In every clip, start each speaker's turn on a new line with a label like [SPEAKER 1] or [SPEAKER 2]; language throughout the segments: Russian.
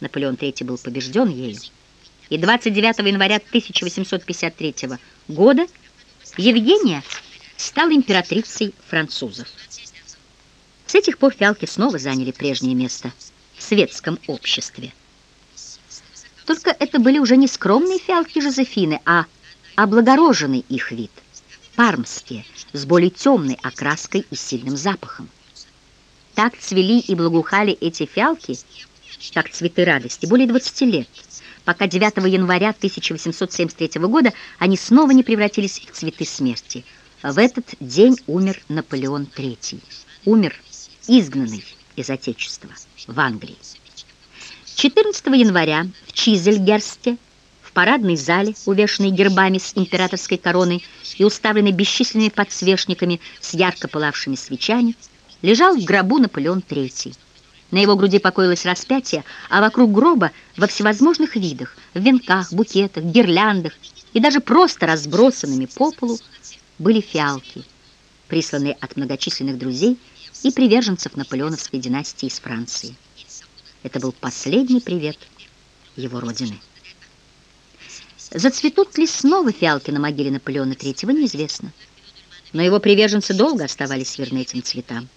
[SPEAKER 1] Наполеон III был побежден ею, и 29 января 1853 года Евгения стала императрицей французов. С этих пор фиалки снова заняли прежнее место в светском обществе. Только это были уже не скромные фиалки Жозефины, а облагороженный их вид, пармские, с более темной окраской и сильным запахом. Так цвели и благоухали эти фиалки, как цветы радости, более 20 лет, пока 9 января 1873 года они снова не превратились в цветы смерти. В этот день умер Наполеон III. Умер изгнанный из Отечества в Англии. 14 января в Чизельгерсте, в парадной зале, увешанной гербами с императорской короной и уставленной бесчисленными подсвечниками с ярко пылавшими свечами, лежал в гробу Наполеон III. На его груди покоилось распятие, а вокруг гроба во всевозможных видах, в венках, букетах, гирляндах и даже просто разбросанными по полу были фиалки, присланные от многочисленных друзей и приверженцев наполеоновской династии из Франции. Это был последний привет его родины. Зацветут ли снова фиалки на могиле Наполеона III, неизвестно. Но его приверженцы долго оставались верны этим цветам.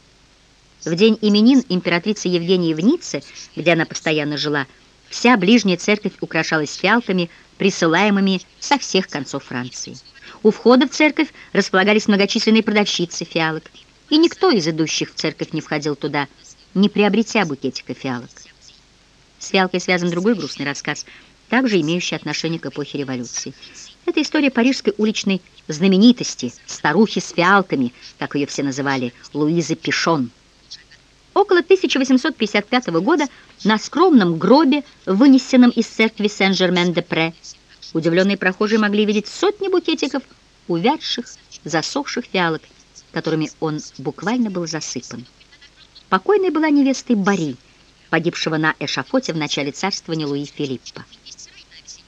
[SPEAKER 1] В день именин императрицы Евгении в Ницце, где она постоянно жила, вся ближняя церковь украшалась фиалками, присылаемыми со всех концов Франции. У входа в церковь располагались многочисленные продавщицы фиалок, и никто из идущих в церковь не входил туда, не приобретя букетика фиалок. С фиалкой связан другой грустный рассказ, также имеющий отношение к эпохе революции. Это история парижской уличной знаменитости, старухи с фиалками, как ее все называли, Луизы Пишон. Около 1855 года на скромном гробе, вынесенном из церкви Сен-Жермен-де-Пре, удивленные прохожие могли видеть сотни букетиков увядших, засохших фиалок, которыми он буквально был засыпан. Покойной была невестой Бари, погибшего на эшафоте в начале царствования Луи Филиппа.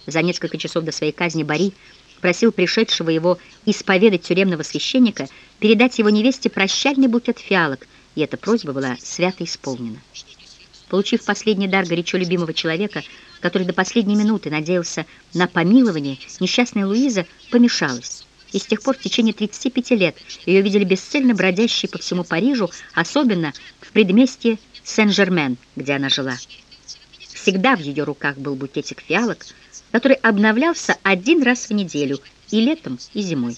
[SPEAKER 1] За несколько часов до своей казни Бари просил пришедшего его исповедать тюремного священника передать его невесте прощальный букет фиалок, и эта просьба была свято исполнена. Получив последний дар горячо любимого человека, который до последней минуты надеялся на помилование, несчастная Луиза помешалась. И с тех пор в течение 35 лет ее видели бесцельно бродящей по всему Парижу, особенно в предместье Сен-Жермен, где она жила. Всегда в ее руках был букетик фиалок, который обновлялся один раз в неделю, и летом, и зимой.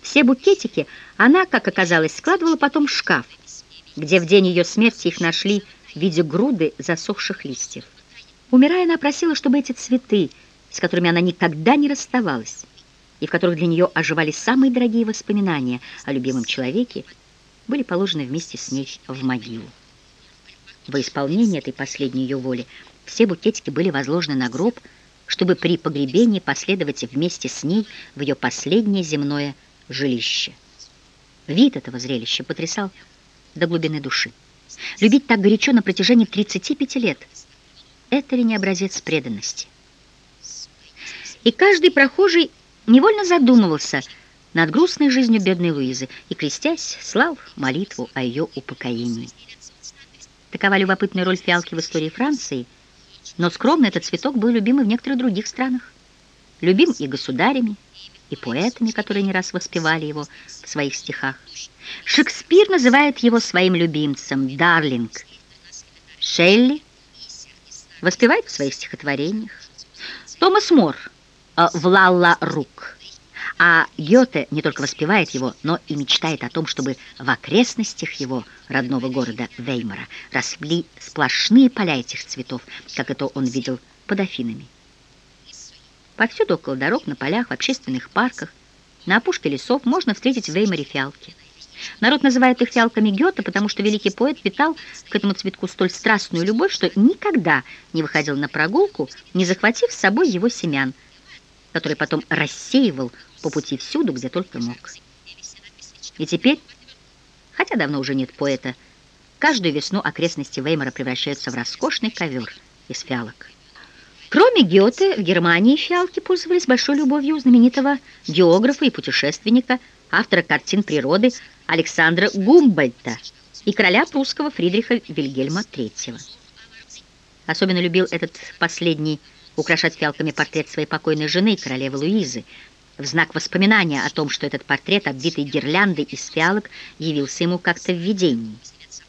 [SPEAKER 1] Все букетики она, как оказалось, складывала потом в шкаф, где в день ее смерти их нашли в виде груды засохших листьев. Умирая, она просила, чтобы эти цветы, с которыми она никогда не расставалась, и в которых для нее оживали самые дорогие воспоминания о любимом человеке, были положены вместе с ней в могилу. Во исполнение этой последней ее воли все букетики были возложены на гроб, чтобы при погребении последовать вместе с ней в ее последнее земное жилище. Вид этого зрелища потрясал до глубины души. Любить так горячо на протяжении 35 лет – это ли не образец преданности? И каждый прохожий невольно задумывался над грустной жизнью бедной Луизы и, крестясь, слал молитву о ее упокоении. Такова любопытная роль фиалки в истории Франции, но скромно этот цветок был любим и в некоторых других странах. Любим и государями, и поэтами, которые не раз воспевали его в своих стихах. Шекспир называет его своим любимцем, Дарлинг. Шелли воспевает в своих стихотворениях. Томас Мор э, в «Лалла Рук». А Гёте не только воспевает его, но и мечтает о том, чтобы в окрестностях его родного города Веймара росли сплошные поля этих цветов, как это он видел под Афинами. Повсюду около дорог, на полях, в общественных парках, на опушке лесов можно встретить в Веймаре фиалки. Народ называет их фиалками Гёте, потому что великий поэт питал к этому цветку столь страстную любовь, что никогда не выходил на прогулку, не захватив с собой его семян, который потом рассеивал по пути всюду, где только мог. И теперь, хотя давно уже нет поэта, каждую весну окрестности Веймара превращаются в роскошный ковер из фиалок. Кроме Гёте, в Германии фиалки пользовались большой любовью знаменитого географа и путешественника, автора картин природы Александра Гумбольта и короля прусского Фридриха Вильгельма III. Особенно любил этот последний украшать фиалками портрет своей покойной жены, королевы Луизы, в знак воспоминания о том, что этот портрет, обвитый гирляндой из фиалок, явился ему как-то в видении.